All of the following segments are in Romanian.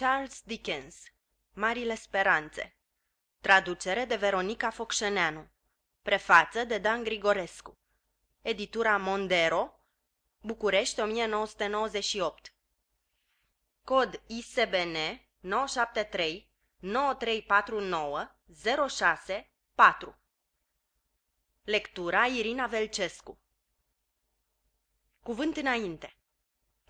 Charles Dickens Marile speranțe. Traducere de Veronica Focșeneanu. Prefață de Dan Grigorescu. Editura Mondero București 1998 Cod ISBN 973 9349 06 4 Lectura Irina Velcescu. Cuvânt înainte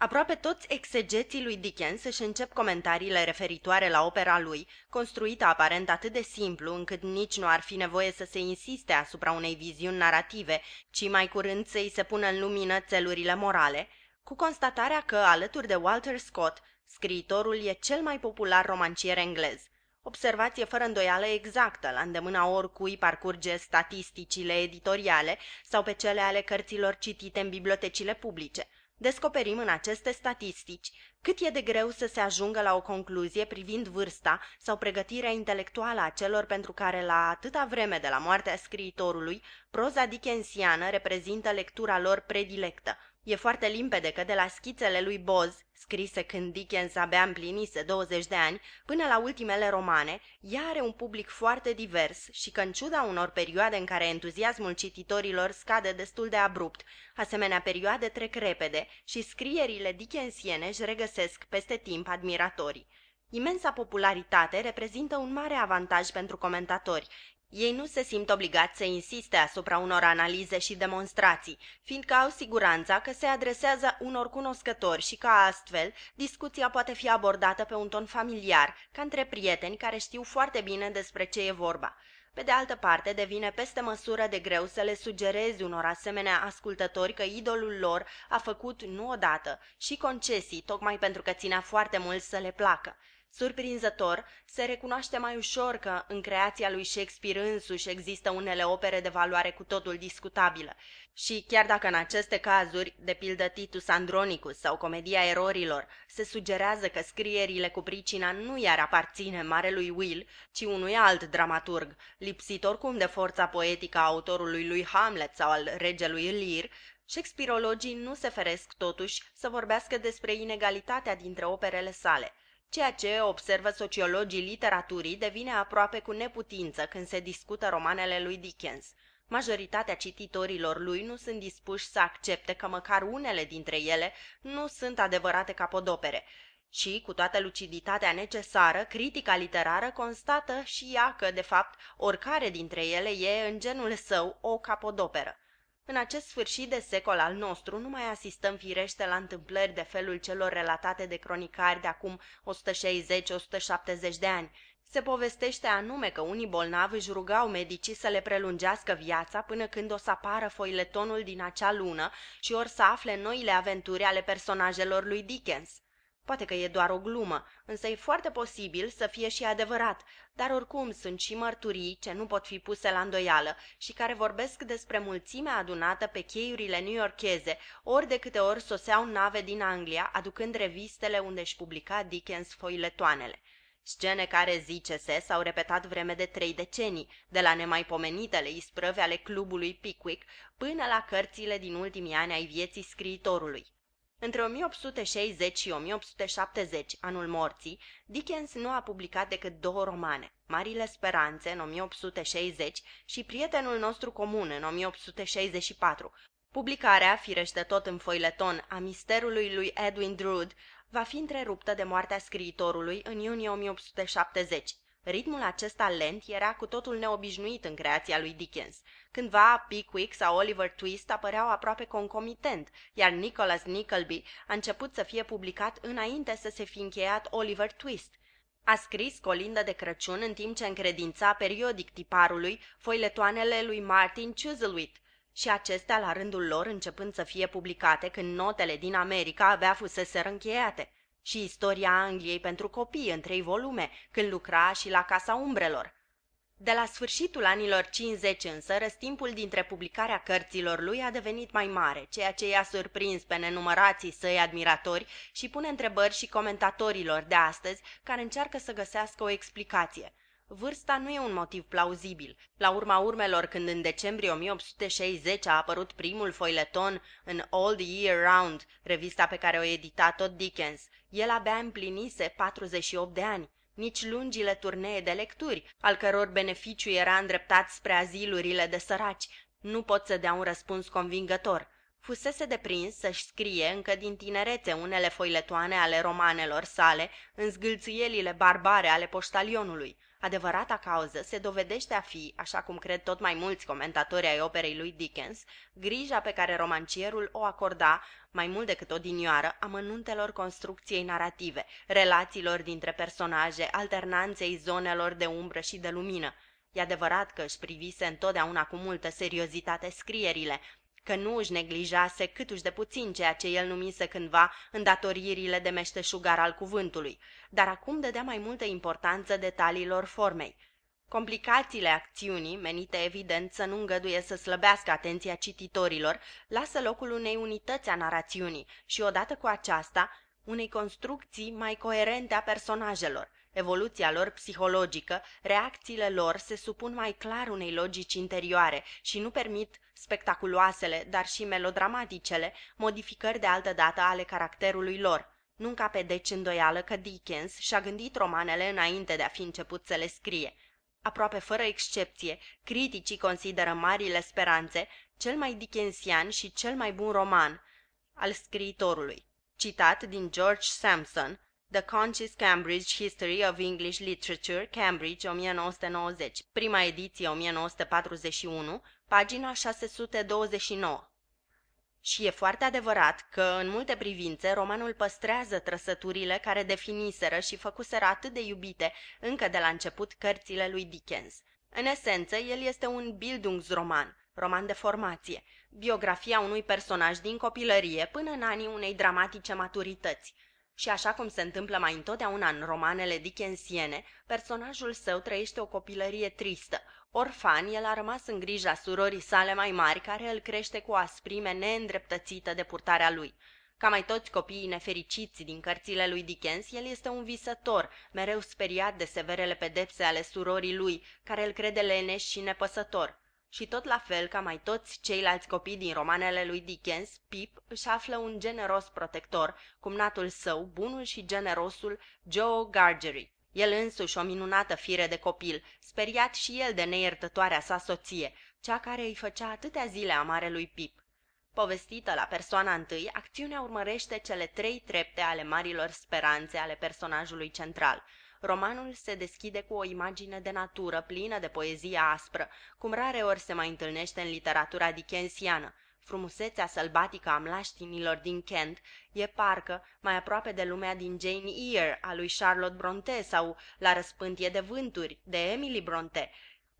Aproape toți exegeții lui Dickens își încep comentariile referitoare la opera lui, construită aparent atât de simplu încât nici nu ar fi nevoie să se insiste asupra unei viziuni narrative, ci mai curând să îi se pună în lumină țelurile morale, cu constatarea că, alături de Walter Scott, scriitorul e cel mai popular romancier englez. Observație fără îndoială exactă, la îndemâna oricui parcurge statisticile editoriale sau pe cele ale cărților citite în bibliotecile publice – descoperim în aceste statistici cât e de greu să se ajungă la o concluzie privind vârsta sau pregătirea intelectuală a celor pentru care la atâta vreme de la moartea scriitorului, proza dickensiană reprezintă lectura lor predilectă. E foarte limpede că de la schițele lui Boz, scrise când Dickens abia împlinise 20 de ani, până la ultimele romane, ea are un public foarte divers și că în ciuda unor perioade în care entuziasmul cititorilor scade destul de abrupt, asemenea perioade trec repede și scrierile dickensiene își regăsesc peste timp admiratorii. Imensa popularitate reprezintă un mare avantaj pentru comentatori, ei nu se simt obligați să insiste asupra unor analize și demonstrații, fiindcă au siguranța că se adresează unor cunoscători și că astfel discuția poate fi abordată pe un ton familiar, ca între prieteni care știu foarte bine despre ce e vorba. Pe de altă parte, devine peste măsură de greu să le sugerezi unor asemenea ascultători că idolul lor a făcut nu odată și concesii, tocmai pentru că ținea foarte mult să le placă. Surprinzător, se recunoaște mai ușor că în creația lui Shakespeare însuși există unele opere de valoare cu totul discutabilă. Și chiar dacă în aceste cazuri, de pildă Titus Andronicus sau Comedia Erorilor, se sugerează că scrierile cu pricina nu i-ar aparține marelui Will, ci unui alt dramaturg, lipsit oricum de forța poetică a autorului lui Hamlet sau al regelui Lear, Shakespeareologii nu se feresc totuși să vorbească despre inegalitatea dintre operele sale – Ceea ce observă sociologii literaturii devine aproape cu neputință când se discută romanele lui Dickens. Majoritatea cititorilor lui nu sunt dispuși să accepte că măcar unele dintre ele nu sunt adevărate capodopere. Și, cu toată luciditatea necesară, critica literară constată și ea că, de fapt, oricare dintre ele e, în genul său, o capodoperă. În acest sfârșit de secol al nostru nu mai asistăm firește la întâmplări de felul celor relatate de cronicari de acum 160-170 de ani. Se povestește anume că unii bolnavi își rugau medicii să le prelungească viața până când o să apară foiletonul din acea lună și or să afle noile aventuri ale personajelor lui Dickens. Poate că e doar o glumă, însă e foarte posibil să fie și adevărat, dar oricum sunt și mărturii ce nu pot fi puse la îndoială și care vorbesc despre mulțimea adunată pe cheiurile new-yorkeze, ori de câte ori soseau nave din Anglia, aducând revistele unde își publica Dickens foiletoanele. Scene care, zice-se, s-au repetat vreme de trei decenii, de la nemaipomenitele isprăve ale clubului Pickwick până la cărțile din ultimii ani ai vieții scriitorului. Între 1860 și 1870, anul morții, Dickens nu a publicat decât două romane, Marile Speranțe în 1860 și Prietenul nostru comun în 1864. Publicarea, firește tot în foileton, a misterului lui Edwin Drood va fi întreruptă de moartea scriitorului în iunie 1870. Ritmul acesta lent era cu totul neobișnuit în creația lui Dickens. Cândva Pickwick sau Oliver Twist apăreau aproape concomitent, iar Nicholas Nickleby a început să fie publicat înainte să se fi încheiat Oliver Twist. A scris colindă de Crăciun în timp ce încredința periodic tiparului foiletoanele lui Martin Chuzzlewit și acestea la rândul lor începând să fie publicate când notele din America abia fusese încheiate și istoria Angliei pentru copii în trei volume, când lucra și la Casa Umbrelor. De la sfârșitul anilor 50 însă, răstimpul dintre publicarea cărților lui a devenit mai mare, ceea ce i-a surprins pe nenumărații săi admiratori și pune întrebări și comentatorilor de astăzi care încearcă să găsească o explicație. Vârsta nu e un motiv plauzibil. La urma urmelor, când în decembrie 1860 a apărut primul foileton în All the Year Round, revista pe care o edita tot Dickens, El abia împlinise 48 de ani. Nici lungile turnee de lecturi, al căror beneficiu era îndreptat spre azilurile de săraci, nu pot să dea un răspuns convingător. Fusese deprins să-și scrie încă din tinerețe unele foiletoane ale romanelor sale în zgâlțâielile barbare ale poștalionului. Adevărata cauză se dovedește a fi, așa cum cred tot mai mulți comentatori ai operei lui Dickens, grija pe care romancierul o acorda, mai mult decât odinioară, amănuntelor construcției narrative, relațiilor dintre personaje, alternanței zonelor de umbră și de lumină. E adevărat că își privise întotdeauna cu multă seriozitate scrierile, că nu își neglijase câtuși de puțin ceea ce el numise cândva îndatoririle de meșteșugar al cuvântului, dar acum dădea mai multă importanță detaliilor formei. Complicațiile acțiunii, menite evident să nu îngăduie să slăbească atenția cititorilor, lasă locul unei unități a narațiunii și, odată cu aceasta, unei construcții mai coerente a personajelor. Evoluția lor psihologică, reacțiile lor se supun mai clar unei logici interioare și nu permit spectaculoasele, dar și melodramaticele, modificări de altă dată ale caracterului lor. Nu încape deci îndoială că Dickens și-a gândit romanele înainte de a fi început să le scrie. Aproape fără excepție, criticii consideră Marile Speranțe cel mai dickensian și cel mai bun roman al scriitorului. Citat din George Sampson, The Conscious Cambridge History of English Literature, Cambridge, 1990, prima ediție 1941, pagina 629. Și e foarte adevărat că, în multe privințe, romanul păstrează trăsăturile care definiseră și făcuseră atât de iubite încă de la început cărțile lui Dickens. În esență, el este un Bildungsroman, roman de formație, biografia unui personaj din copilărie până în anii unei dramatice maturități. Și așa cum se întâmplă mai întotdeauna în romanele dickensiene, personajul său trăiește o copilărie tristă, Orfan, el a rămas în grija surorii sale mai mari, care îl crește cu o asprime neîndreptățită de purtarea lui. Ca mai toți copiii nefericiți din cărțile lui Dickens, el este un visător, mereu speriat de severele pedepse ale surorii lui, care îl crede leneș și nepăsător. Și tot la fel ca mai toți ceilalți copii din romanele lui Dickens, Pip își află un generos protector, cumnatul său, bunul și generosul Joe Gargery. El însuși o minunată fire de copil, speriat și el de neiertătoarea sa soție, cea care îi făcea atâtea zile amare lui Pip. Povestită la persoana întâi, acțiunea urmărește cele trei trepte ale marilor speranțe ale personajului central. Romanul se deschide cu o imagine de natură plină de poezie aspră, cum rare ori se mai întâlnește în literatura dickensiană. Frumusețea sălbatică a mlaștinilor din Kent e parcă mai aproape de lumea din Jane Eyre a lui Charlotte Bronte sau La răspântie de vânturi de Emily Bronte,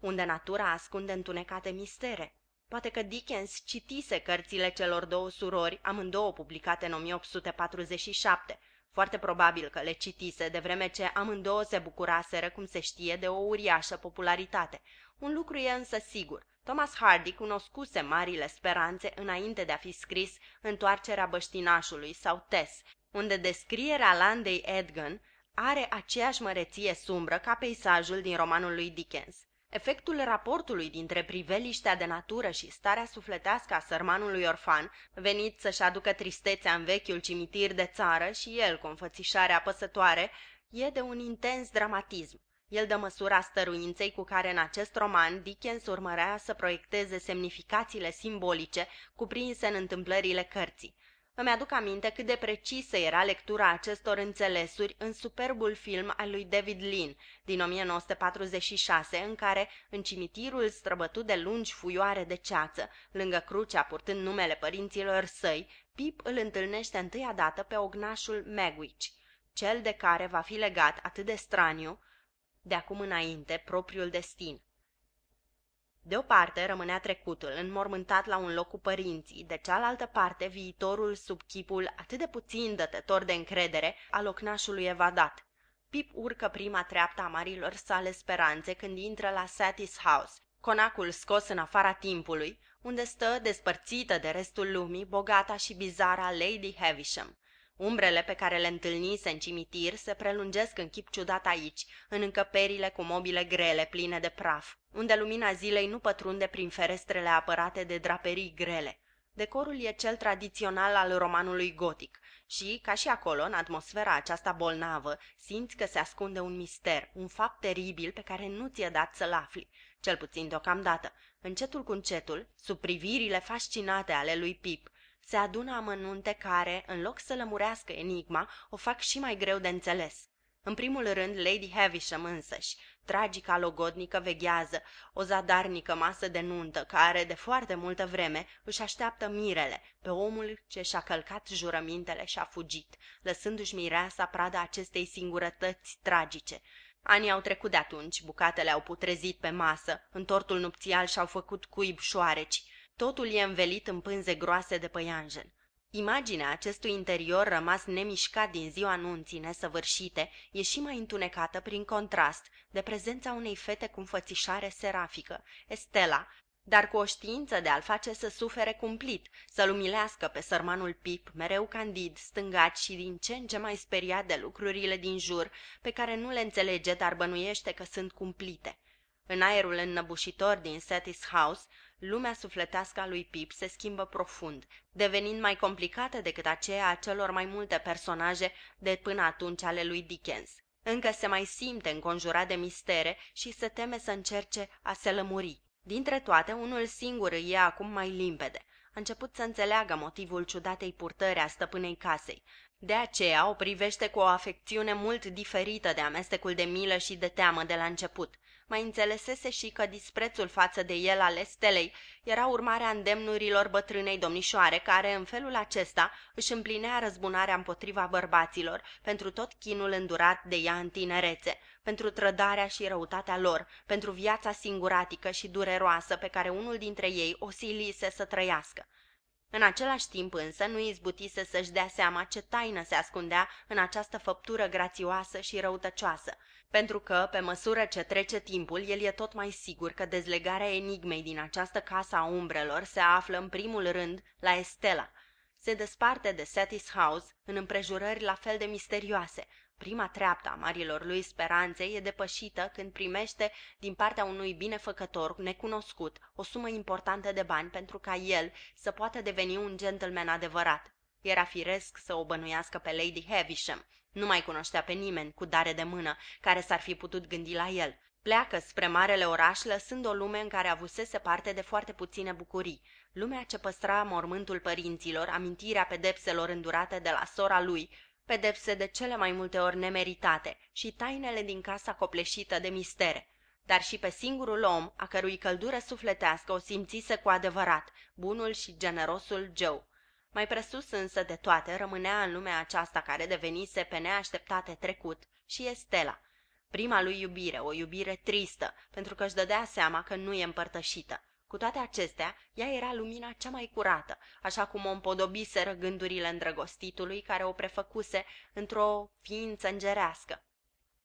unde natura ascunde întunecate mistere. Poate că Dickens citise cărțile celor două surori, amândouă publicate în 1847. Foarte probabil că le citise, de vreme ce amândouă se bucuraseră, cum se știe, de o uriașă popularitate. Un lucru e însă sigur, Thomas Hardy cunoscuse marile speranțe înainte de a fi scris Întoarcerea băștinașului sau Tess, unde descrierea landei Edgon are aceeași măreție sumbră ca peisajul din romanul lui Dickens. Efectul raportului dintre priveliștea de natură și starea sufletească a sărmanului orfan, venit să-și aducă tristețea în vechiul cimitir de țară și el cu înfățișare apăsătoare, e de un intens dramatism. El dă măsura stăruinței cu care în acest roman Dickens urmărea să proiecteze semnificațiile simbolice cuprinse în întâmplările cărții. Îmi aduc aminte cât de precisă era lectura acestor înțelesuri în superbul film al lui David Lean din 1946, în care, în cimitirul străbătut de lungi fuioare de ceață, lângă crucea purtând numele părinților săi, Pip îl întâlnește întâia dată pe ognașul Magwitch, cel de care va fi legat atât de straniu de acum înainte propriul destin. De o parte rămânea trecutul, înmormântat la un loc cu părinții, de cealaltă parte viitorul sub chipul atât de puțin dătător de încredere al ocnașului evadat. Pip urcă prima treaptă a marilor sale speranțe când intră la Satis House, conacul scos în afara timpului, unde stă despărțită de restul lumii bogata și bizara Lady Havisham. Umbrele pe care le întâlnise în cimitir se prelungesc în chip ciudat aici, în încăperile cu mobile grele, pline de praf, unde lumina zilei nu pătrunde prin ferestrele apărate de draperii grele. Decorul e cel tradițional al romanului gotic și, ca și acolo, în atmosfera aceasta bolnavă, simți că se ascunde un mister, un fapt teribil pe care nu ți-e dat să-l afli, cel puțin deocamdată. Încetul cu încetul, sub privirile fascinate ale lui Pip, se adună amănunte care, în loc să lămurească enigma, o fac și mai greu de înțeles. În primul rând, Lady Havisham însăși, tragica logodnică veghează, o zadarnică masă de nuntă, care, de foarte multă vreme, își așteaptă mirele, pe omul ce și-a călcat jurămintele și a fugit, lăsându-și mireasa prada acestei singurătăți tragice. Anii au trecut de atunci, bucatele au putrezit pe masă, în tortul nupțial și-au făcut cuib șoareci, totul e învelit în pânze groase de păianjen. Imaginea acestui interior rămas nemișcat din ziua anunții nesăvârșite e și mai întunecată prin contrast de prezența unei fete cu înfățișare serafică, Estela, dar cu o știință de a-l face să sufere cumplit, să-l umilească pe sărmanul Pip, mereu candid, stângat și din ce în ce mai speriat de lucrurile din jur, pe care nu le înțelege, dar bănuiește că sunt cumplite. În aerul înnăbușitor din Satis House, lumea sufletească a lui Pip se schimbă profund, devenind mai complicată decât aceea a celor mai multe personaje de până atunci ale lui Dickens. Încă se mai simte înconjurat de mistere și se teme să încerce a se lămuri. Dintre toate, unul singur îi e acum mai limpede. A început să înțeleagă motivul ciudatei purtări a stăpânei casei. De aceea o privește cu o afecțiune mult diferită de amestecul de milă și de teamă de la început mai înțelesese și că disprețul față de el al Estelei era urmarea îndemnurilor bătrânei domnișoare, care în felul acesta își împlinea răzbunarea împotriva bărbaților pentru tot chinul îndurat de ea în tinerețe, pentru trădarea și răutatea lor, pentru viața singuratică și dureroasă pe care unul dintre ei o silise să trăiască. În același timp însă nu izbutise să-și dea seama ce taină se ascundea în această făptură grațioasă și răutăcioasă, pentru că, pe măsură ce trece timpul, el e tot mai sigur că dezlegarea enigmei din această casă a umbrelor se află în primul rând la Estela. Se desparte de Satis House în împrejurări la fel de misterioase. Prima treaptă a marilor lui speranțe e depășită când primește din partea unui binefăcător necunoscut o sumă importantă de bani pentru ca el să poată deveni un gentleman adevărat. Era firesc să o bănuiască pe Lady Havisham, nu mai cunoștea pe nimeni cu dare de mână care s-ar fi putut gândi la el. Pleacă spre marele oraș, lăsând o lume în care avusese parte de foarte puține bucurii. Lumea ce păstra mormântul părinților, amintirea pedepselor îndurate de la sora lui, pedepse de cele mai multe ori nemeritate și tainele din casa copleșită de mistere. Dar și pe singurul om, a cărui căldură sufletească o simțise cu adevărat, bunul și generosul Joe. Mai presus însă de toate rămânea în lumea aceasta care devenise pe neașteptate trecut și Estela, prima lui iubire, o iubire tristă, pentru că își dădea seama că nu e împărtășită. Cu toate acestea, ea era lumina cea mai curată, așa cum o împodobiseră gândurile îndrăgostitului care o prefăcuse într-o ființă îngerească.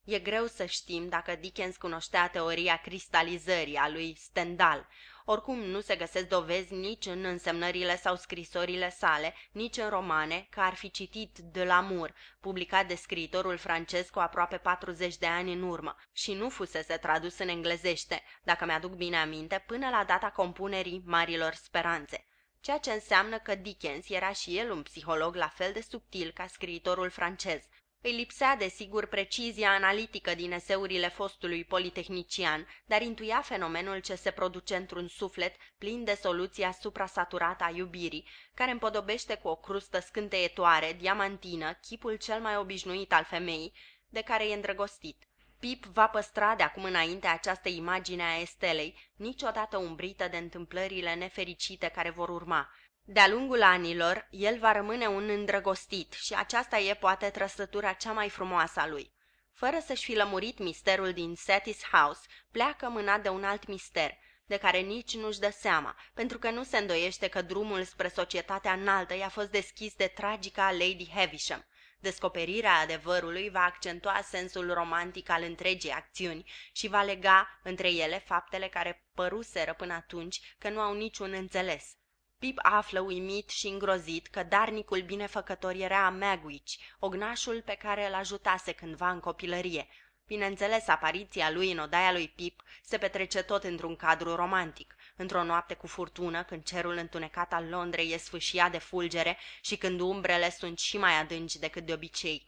E greu să știm dacă Dickens cunoștea teoria cristalizării a lui Stendhal, oricum nu se găsesc dovezi nici în însemnările sau scrisorile sale, nici în romane, că ar fi citit de l'amour, publicat de scriitorul francez cu aproape 40 de ani în urmă, și nu fusese tradus în englezește, dacă mi-aduc bine aminte, până la data compunerii Marilor Speranțe. Ceea ce înseamnă că Dickens era și el un psiholog la fel de subtil ca scriitorul francez, îi lipsea, desigur, precizia analitică din eseurile fostului politehnician, dar intuia fenomenul ce se produce într-un suflet plin de soluția suprasaturată a iubirii, care împodobește cu o crustă scânteietoare, diamantină, chipul cel mai obișnuit al femeii, de care e îndrăgostit. Pip va păstra de acum înainte această imagine a Estelei, niciodată umbrită de întâmplările nefericite care vor urma, de-a lungul anilor, el va rămâne un îndrăgostit și aceasta e poate trăsătura cea mai frumoasă a lui. Fără să-și fi lămurit misterul din Satis House, pleacă mânat de un alt mister, de care nici nu-și dă seama, pentru că nu se îndoiește că drumul spre societatea înaltă i-a fost deschis de tragica Lady Havisham. Descoperirea adevărului va accentua sensul romantic al întregii acțiuni și va lega între ele faptele care păruseră până atunci că nu au niciun înțeles. Pip află uimit și îngrozit că darnicul binefăcător era Magwitch, ognașul pe care îl ajutase cândva în copilărie. Bineînțeles, apariția lui în odaia lui Pip se petrece tot într-un cadru romantic. într-o noapte cu furtună, când cerul întunecat al Londrei e sfâșia de fulgere și când umbrele sunt și mai adânci decât de obicei.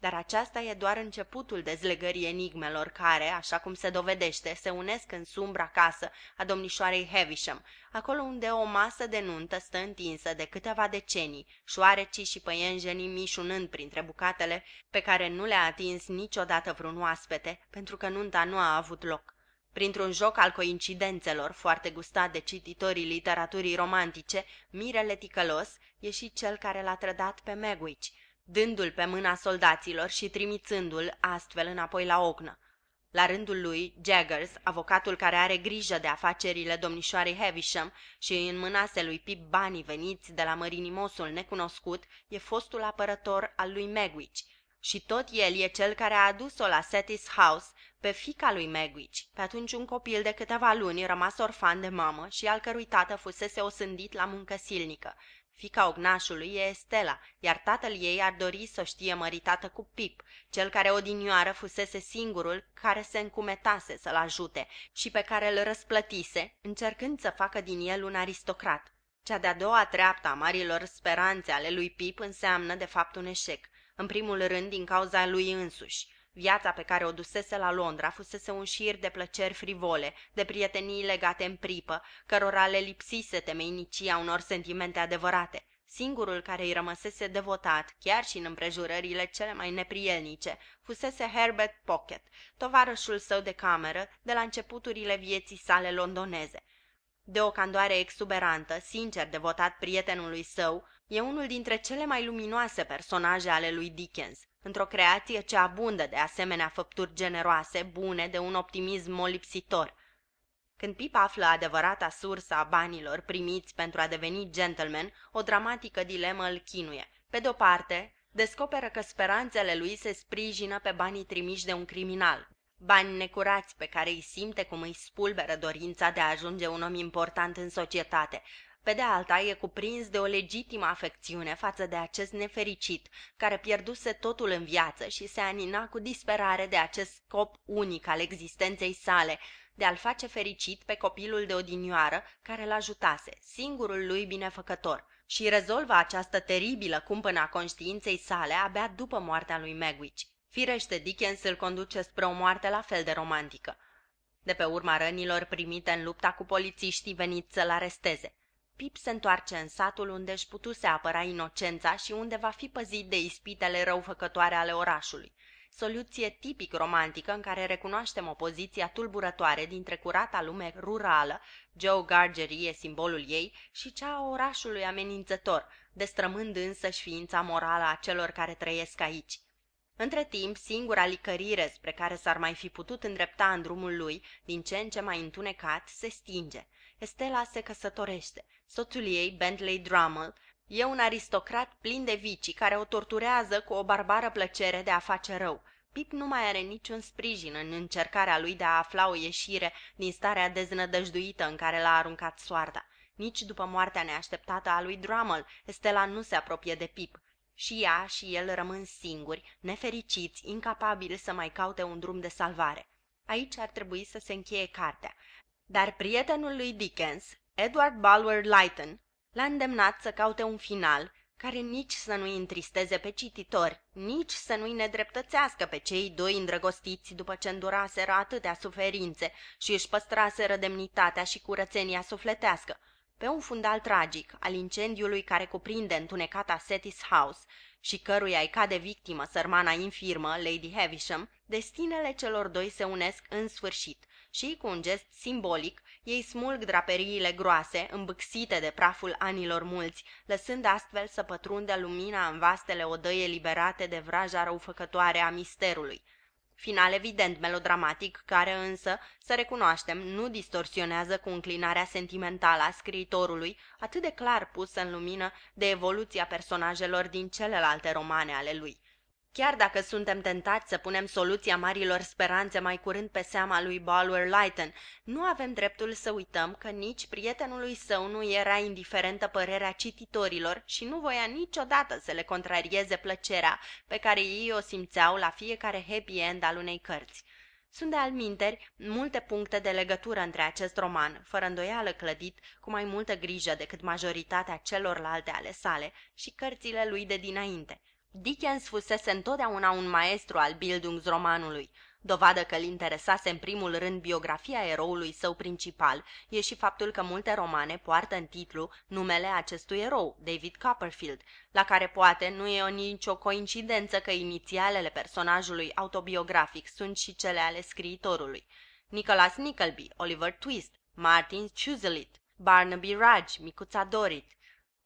Dar aceasta e doar începutul dezlegării enigmelor care, așa cum se dovedește, se unesc în sumbra casă a domnișoarei Havisham, acolo unde o masă de nuntă stă întinsă de câteva decenii, șoarecii și păienjenii mișunând printre bucatele pe care nu le-a atins niciodată vreun oaspete, pentru că nunta nu a avut loc. Printr-un joc al coincidențelor, foarte gustat de cititorii literaturii romantice, mirele ticălos e și cel care l-a trădat pe Megwitch, dându-l pe mâna soldaților și trimițându-l astfel înapoi la ognă. La rândul lui, Jaggers, avocatul care are grijă de afacerile domnișoarei Havisham și îi înmânase lui Pip banii veniți de la mărinimosul necunoscut, e fostul apărător al lui Megwitch. Și tot el e cel care a adus-o la Satis House pe fica lui Megwitch, pe atunci un copil de câteva luni rămas orfan de mamă și al cărui tată fusese osândit la muncă silnică. Fica ognașului e Estela, iar tatăl ei ar dori să o știe măritată cu Pip, cel care odinioară fusese singurul care se încumetase să-l ajute și pe care îl răsplătise, încercând să facă din el un aristocrat. Cea de-a doua treaptă a marilor speranțe ale lui Pip înseamnă de fapt un eșec, în primul rând din cauza lui însuși. Viața pe care o dusese la Londra fusese un șir de plăceri frivole, de prietenii legate în pripă, cărora le lipsise temeinicia unor sentimente adevărate. Singurul care îi rămăsese devotat, chiar și în împrejurările cele mai neprielnice, fusese Herbert Pocket, tovarășul său de cameră de la începuturile vieții sale londoneze. De o candoare exuberantă, sincer devotat prietenului său, e unul dintre cele mai luminoase personaje ale lui Dickens, într-o creație ce abundă de asemenea făpturi generoase, bune, de un optimism molipsitor. Când Pip află adevărata sursă a banilor primiți pentru a deveni gentleman, o dramatică dilemă îl chinuie. Pe de-o parte, descoperă că speranțele lui se sprijină pe banii trimiși de un criminal, bani necurați pe care îi simte cum îi spulberă dorința de a ajunge un om important în societate, pe de alta, e cuprins de o legitimă afecțiune față de acest nefericit, care pierduse totul în viață și se anina cu disperare de acest scop unic al existenței sale, de a-l face fericit pe copilul de odinioară care l ajutase, singurul lui binefăcător, și rezolvă această teribilă cumpănă a conștiinței sale abia după moartea lui Megwitch. Firește, Dickens îl conduce spre o moarte la fel de romantică. De pe urma rănilor primite în lupta cu polițiștii veniți să-l aresteze, Pip se întoarce în satul unde își putuse apăra inocența și unde va fi păzit de ispitele răufăcătoare ale orașului. Soluție tipic romantică în care recunoaștem opoziția tulburătoare dintre curata lume rurală, Joe Gargery e simbolul ei, și cea a orașului amenințător, destrămând însăși ființa morală a celor care trăiesc aici. Între timp, singura licărire spre care s-ar mai fi putut îndrepta în drumul lui, din ce în ce mai întunecat, se stinge. Estela se căsătorește. Soțul ei, Bentley Drummond, e un aristocrat plin de vicii care o torturează cu o barbară plăcere de a face rău. Pip nu mai are niciun sprijin în încercarea lui de a afla o ieșire din starea deznădăjduită în care l-a aruncat soarta. Nici după moartea neașteptată a lui Drummond, Estela nu se apropie de Pip. Și ea și el rămân singuri, nefericiți, incapabili să mai caute un drum de salvare. Aici ar trebui să se încheie cartea. Dar prietenul lui Dickens, Edward Bulwer Lytton, l-a îndemnat să caute un final care nici să nu-i întristeze pe cititori, nici să nu-i nedreptățească pe cei doi îndrăgostiți după ce înduraseră atâtea suferințe și își păstraseră demnitatea și curățenia sufletească. Pe un fundal tragic al incendiului care cuprinde întunecata Setis House și căruia îi cade victimă sărmana infirmă, Lady Havisham, destinele celor doi se unesc în sfârșit și, cu un gest simbolic, ei smulg draperiile groase, îmbâxite de praful anilor mulți, lăsând astfel să pătrundă lumina în vastele odăi eliberate de vraja răufăcătoare a misterului. Final evident melodramatic, care însă, să recunoaștem, nu distorsionează cu înclinarea sentimentală a scriitorului, atât de clar pusă în lumină de evoluția personajelor din celelalte romane ale lui. Chiar dacă suntem tentați să punem soluția marilor speranțe mai curând pe seama lui Bulwer Lytton, nu avem dreptul să uităm că nici prietenului său nu era indiferentă părerea cititorilor și nu voia niciodată să le contrarieze plăcerea pe care ei o simțeau la fiecare happy end al unei cărți. Sunt de alminteri multe puncte de legătură între acest roman, fără îndoială clădit cu mai multă grijă decât majoritatea celorlalte ale sale și cărțile lui de dinainte. Dickens fusese întotdeauna un maestru al Bildungsromanului, Dovadă că îl interesase în primul rând biografia eroului său principal e și faptul că multe romane poartă în titlu numele acestui erou, David Copperfield, la care poate nu e o nicio coincidență că inițialele personajului autobiografic sunt și cele ale scriitorului. Nicholas Nickleby, Oliver Twist, Martin Chuzzlewit, Barnaby Rudge, Micuța Dorit,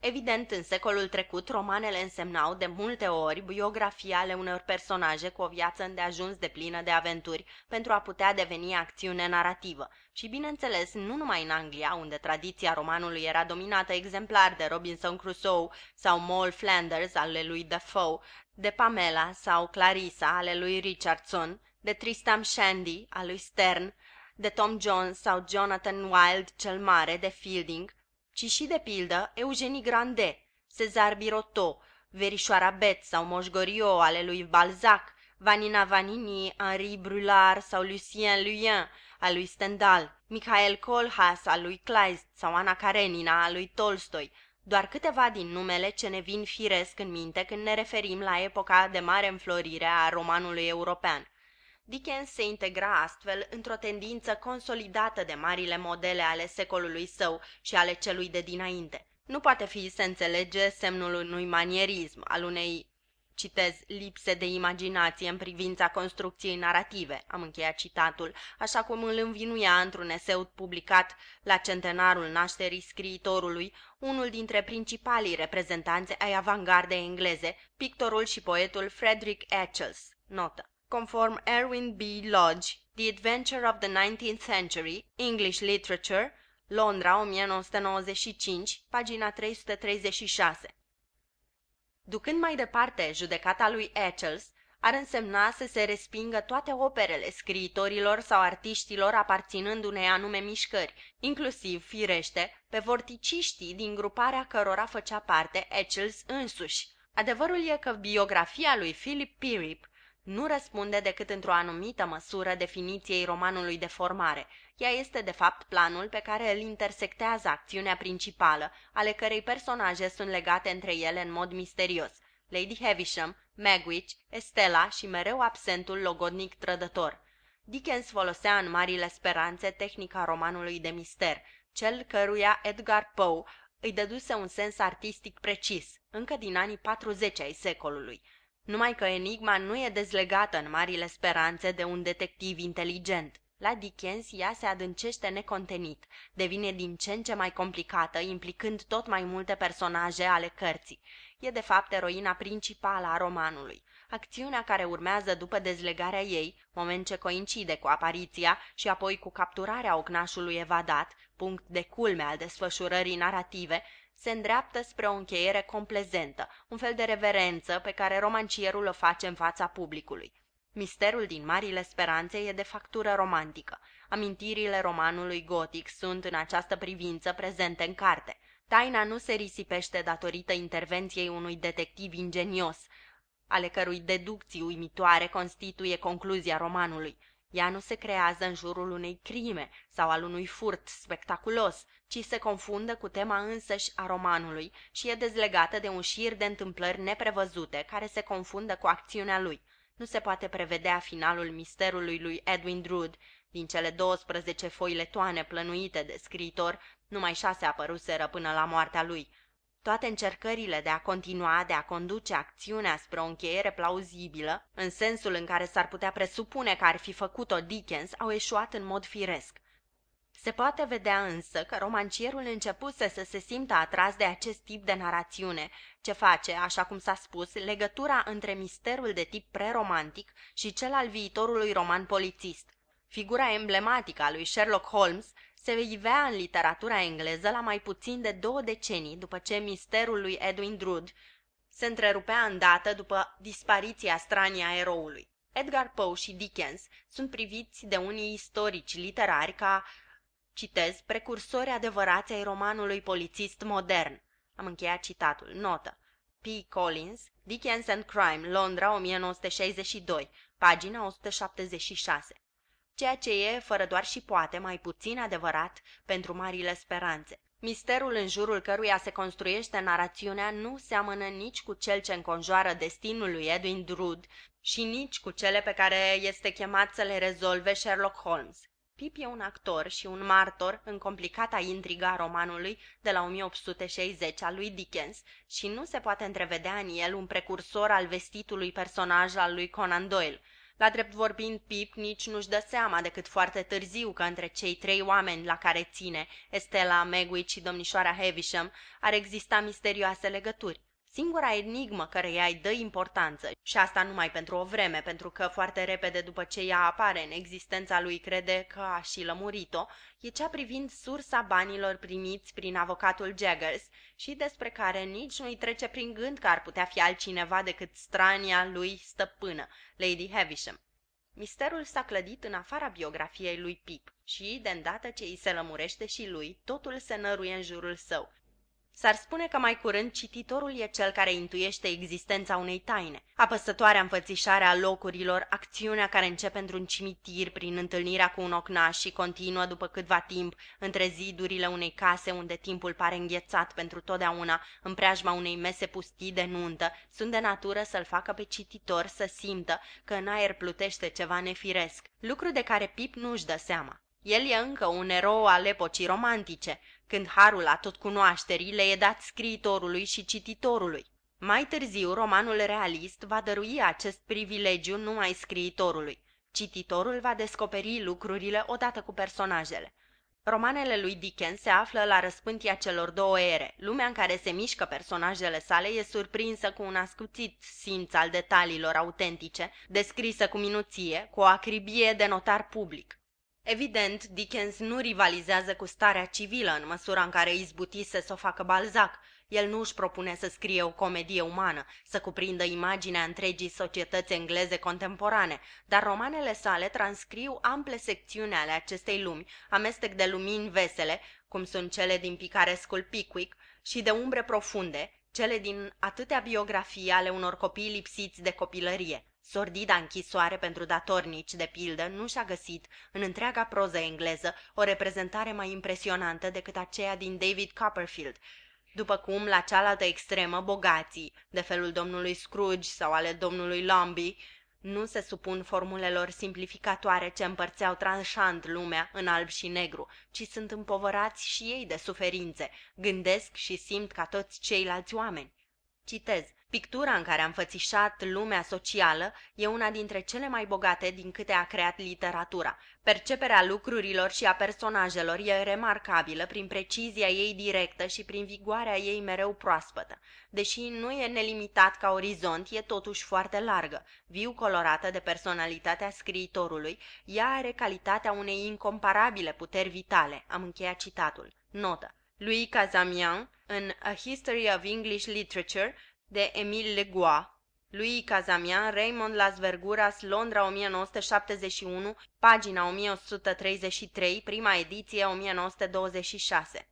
Evident, în secolul trecut, romanele însemnau de multe ori biografia ale unor personaje cu o viață îndeajuns de plină de aventuri pentru a putea deveni acțiune narrativă. Și bineînțeles, nu numai în Anglia, unde tradiția romanului era dominată exemplar de Robinson Crusoe sau Moll Flanders ale lui Defoe, de Pamela sau Clarissa ale lui Richardson, de Tristram Shandy al lui Stern, de Tom Jones sau Jonathan Wild cel Mare de Fielding, ci și de pildă Eugenie Grandet, Cezar Birotteau, Verișoara Bet sau Moș Goriot ale lui Balzac, Vanina Vanini, Henri Brulard sau Lucien Luyen al lui Stendhal, Michael Kohlhaas al lui Kleist sau Ana Karenina al lui Tolstoi, doar câteva din numele ce ne vin firesc în minte când ne referim la epoca de mare înflorire a romanului european. Dickens se integra astfel într-o tendință consolidată de marile modele ale secolului său și ale celui de dinainte. Nu poate fi să înțelege semnul unui manierism, al unei citez, lipse de imaginație în privința construcției narrative, am încheiat citatul, așa cum îl învinuia într-un eseu publicat la centenarul nașterii scriitorului, unul dintre principalii reprezentanți ai avangardei engleze, pictorul și poetul Frederick Etchells. Notă. Conform Erwin B. Lodge, The Adventure of the Nineteenth Century, English Literature, Londra, 1995, pagina 336. Ducând mai departe judecata lui Etchells, ar însemna să se respingă toate operele scriitorilor sau artiștilor aparținând unei anume mișcări, inclusiv, firește, pe vorticiștii din gruparea cărora făcea parte Etchells însuși. Adevărul e că biografia lui Philip Pirrip nu răspunde decât într-o anumită măsură definiției romanului de formare. Ea este, de fapt, planul pe care îl intersectează acțiunea principală, ale cărei personaje sunt legate între ele în mod misterios. Lady Havisham, Magwitch, Estella și mereu absentul logodnic trădător. Dickens folosea în Marile Speranțe tehnica romanului de mister, cel căruia Edgar Poe îi dăduse un sens artistic precis, încă din anii 40 ai secolului numai că enigma nu e dezlegată în marile speranțe de un detectiv inteligent. La Dickens ea se adâncește necontenit, devine din ce în ce mai complicată, implicând tot mai multe personaje ale cărții. E de fapt eroina principală a romanului. Acțiunea care urmează după dezlegarea ei, moment ce coincide cu apariția și apoi cu capturarea ocnașului evadat, punct de culme al desfășurării narrative, se îndreaptă spre o încheiere complezentă, un fel de reverență pe care romancierul o face în fața publicului. Misterul din Marile Speranțe e de factură romantică. Amintirile romanului gotic sunt în această privință prezente în carte. Taina nu se risipește datorită intervenției unui detectiv ingenios, ale cărui deducții uimitoare constituie concluzia romanului. Ea nu se creează în jurul unei crime sau al unui furt spectaculos, ci se confundă cu tema însăși a romanului și e dezlegată de un șir de întâmplări neprevăzute care se confundă cu acțiunea lui. Nu se poate prevedea finalul misterului lui Edwin Drood. Din cele 12 foiletoane plănuite de scriitor, numai șase apăruseră până la moartea lui. Toate încercările de a continua, de a conduce acțiunea spre o încheiere plauzibilă, în sensul în care s-ar putea presupune că ar fi făcut-o Dickens, au eșuat în mod firesc. Se poate vedea însă că romancierul începuse să se simtă atras de acest tip de narațiune, ce face, așa cum s-a spus, legătura între misterul de tip preromantic și cel al viitorului roman polițist. Figura emblematică a lui Sherlock Holmes se ivea în literatura engleză la mai puțin de două decenii după ce misterul lui Edwin Drood se întrerupea îndată după dispariția stranie a eroului. Edgar Poe și Dickens sunt priviți de unii istorici literari ca Citez, precursori adevărați ai romanului polițist modern. Am încheiat citatul. Notă. P. Collins, Dickens and Crime, Londra, 1962, pagina 176. ceea ce e, fără doar și poate, mai puțin adevărat pentru marile speranțe. Misterul în jurul căruia se construiește narațiunea nu seamănă nici cu cel ce înconjoară destinul lui Edwin Drood și nici cu cele pe care este chemat să le rezolve Sherlock Holmes. Pip e un actor și un martor în complicata intriga a romanului de la 1860 al lui Dickens și nu se poate întrevedea în el un precursor al vestitului personaj al lui Conan Doyle. La drept vorbind, Pip nici nu-și dă seama decât foarte târziu că între cei trei oameni la care ține, Estela, Megwitch și domnișoara Havisham, ar exista misterioase legături. Singura enigmă căreia îi dă importanță, și asta numai pentru o vreme, pentru că foarte repede după ce ea apare în existența lui crede că a și lămurit-o, e cea privind sursa banilor primiți prin avocatul Jaggers și despre care nici nu-i trece prin gând că ar putea fi altcineva decât strania lui stăpână, Lady Havisham. Misterul s-a clădit în afara biografiei lui Pip și, de îndată ce îi se lămurește și lui, totul se năruie în jurul său. S-ar spune că mai curând cititorul e cel care intuiește existența unei taine. Apăsătoarea înfățișare a locurilor, acțiunea care începe într-un cimitir prin întâlnirea cu un ocnaș și continuă după câtva timp între zidurile unei case unde timpul pare înghețat pentru totdeauna în preajma unei mese pustii de nuntă, sunt de natură să-l facă pe cititor să simtă că în aer plutește ceva nefiresc, lucru de care Pip nu-și dă seama. El e încă un erou al epocii romantice, când harul a tot cunoașterii le e dat scriitorului și cititorului. Mai târziu, romanul realist va dărui acest privilegiu numai scriitorului. Cititorul va descoperi lucrurile odată cu personajele. Romanele lui Dickens se află la răspântia celor două ere. Lumea în care se mișcă personajele sale e surprinsă cu un ascuțit simț al detaliilor autentice, descrisă cu minuție, cu o acribie de notar public. Evident, Dickens nu rivalizează cu starea civilă în măsura în care izbutise să o facă Balzac. El nu își propune să scrie o comedie umană, să cuprindă imaginea întregii societăți engleze contemporane, dar romanele sale transcriu ample secțiuni ale acestei lumi, amestec de lumini vesele, cum sunt cele din picarescul Pickwick, și de umbre profunde, cele din atâtea biografii ale unor copii lipsiți de copilărie. Sordida închisoare pentru datornici, de pildă, nu și-a găsit, în întreaga proză engleză, o reprezentare mai impresionantă decât aceea din David Copperfield, după cum, la cealaltă extremă, bogații, de felul domnului Scrooge sau ale domnului Lombi, nu se supun formulelor simplificatoare ce împărțeau tranșant lumea în alb și negru, ci sunt împovărați și ei de suferințe, gândesc și simt ca toți ceilalți oameni. Citez. Pictura în care a înfățișat lumea socială e una dintre cele mai bogate din câte a creat literatura. Perceperea lucrurilor și a personajelor e remarcabilă prin precizia ei directă și prin vigoarea ei mereu proaspătă. Deși nu e nelimitat ca orizont, e totuși foarte largă. Viu colorată de personalitatea scriitorului, ea are calitatea unei incomparabile puteri vitale. Am încheiat citatul. Notă. Louis Casamian, în A History of English Literature, de Emile Legois, lui Casamian, Raymond Las Verguras, Londra 1971, pagina 1133, prima ediție 1926.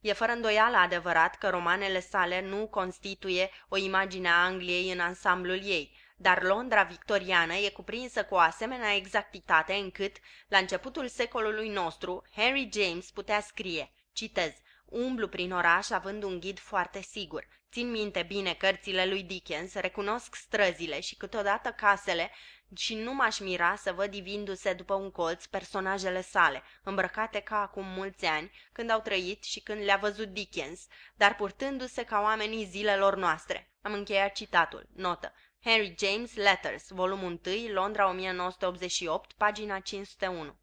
E fără îndoială adevărat că romanele sale nu constituie o imagine a Angliei în ansamblul ei, dar Londra victoriană e cuprinsă cu o asemenea exactitate încât, la începutul secolului nostru, Henry James putea scrie, citez, Umblu prin oraș având un ghid foarte sigur. Țin minte bine cărțile lui Dickens, recunosc străzile și câteodată casele și nu m-aș mira să văd divindu-se după un colț personajele sale, îmbrăcate ca acum mulți ani, când au trăit și când le-a văzut Dickens, dar purtându-se ca oamenii zilelor noastre. Am încheiat citatul. Notă. Henry James Letters, volumul 1, Londra 1988, pagina 501.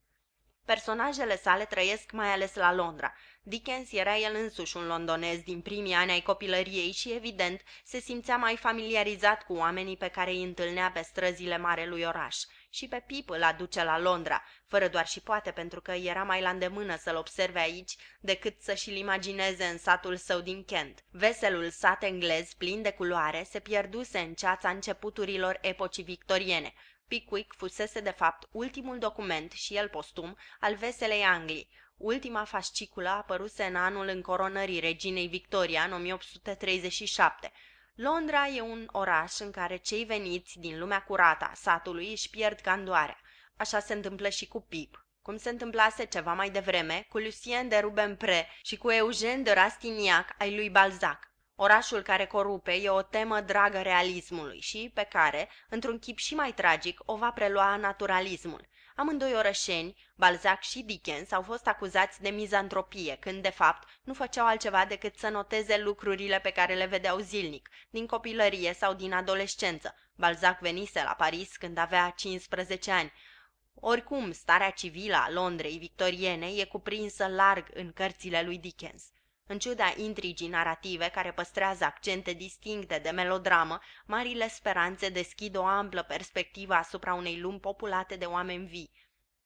Personajele sale trăiesc mai ales la Londra. Dickens era el însuși un londonez din primii ani ai copilăriei și, evident, se simțea mai familiarizat cu oamenii pe care îi întâlnea pe străzile marelui oraș. Și pe Pip îl aduce la Londra, fără doar și poate pentru că era mai la îndemână să-l observe aici decât să și-l imagineze în satul său din Kent. Veselul sat englez, plin de culoare, se pierduse în ceața începuturilor epocii victoriene. Pickwick fusese de fapt ultimul document și el postum al veselei Anglii. Ultima fasciculă apăruse în anul încoronării reginei Victoria în 1837. Londra e un oraș în care cei veniți din lumea curată a satului își pierd candoarea. Așa se întâmplă și cu Pip, cum se întâmplase ceva mai devreme cu Lucien de Rubempre și cu Eugène de Rastignac ai lui Balzac. Orașul care corupe e o temă dragă realismului și pe care, într-un chip și mai tragic, o va prelua naturalismul. Amândoi orășeni, Balzac și Dickens, au fost acuzați de mizantropie, când de fapt nu făceau altceva decât să noteze lucrurile pe care le vedeau zilnic, din copilărie sau din adolescență. Balzac venise la Paris când avea 15 ani. Oricum, starea civilă a Londrei victoriene e cuprinsă larg în cărțile lui Dickens. În ciuda intrigii narrative care păstrează accente distincte de melodramă, marile speranțe deschid o amplă perspectivă asupra unei lumi populate de oameni vii.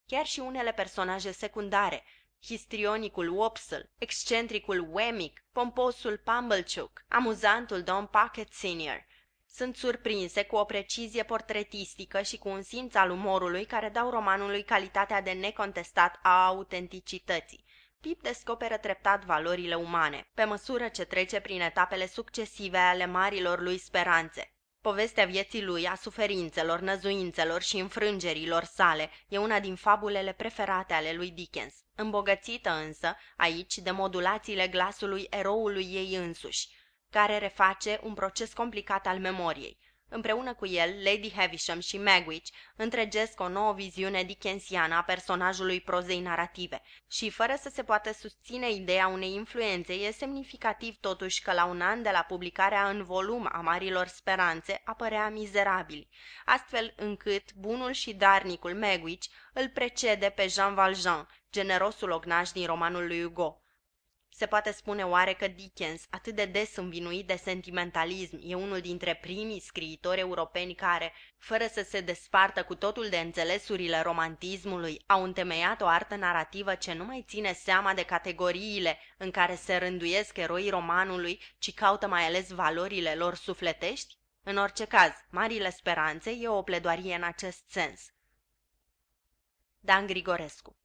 Chiar și unele personaje secundare, histrionicul Wopsle, excentricul Wemmick, pomposul Pumblechook, amuzantul Don Pocket Senior, sunt surprinse cu o precizie portretistică și cu un simț al umorului care dau romanului calitatea de necontestat a autenticității. Pip descoperă treptat valorile umane, pe măsură ce trece prin etapele succesive ale marilor lui speranțe. Povestea vieții lui, a suferințelor, năzuințelor și înfrângerilor sale, e una din fabulele preferate ale lui Dickens, îmbogățită însă, aici, de modulațiile glasului eroului ei însuși, care reface un proces complicat al memoriei. Împreună cu el, Lady Havisham și Magwitch întregesc o nouă viziune dickensiană a personajului prozei narrative și, fără să se poată susține ideea unei influențe, e semnificativ totuși că la un an de la publicarea în volum a Marilor Speranțe apărea mizerabil, astfel încât bunul și darnicul Magwitch îl precede pe Jean Valjean, generosul ognaș din romanul lui Hugo. Se poate spune oare că Dickens, atât de des învinuit de sentimentalism, e unul dintre primii scriitori europeni care, fără să se despartă cu totul de înțelesurile romantismului, au întemeiat o artă narrativă ce nu mai ține seama de categoriile în care se rânduiesc eroii romanului, ci caută mai ales valorile lor sufletești? În orice caz, Marile Speranțe e o pledoarie în acest sens. Dan Grigorescu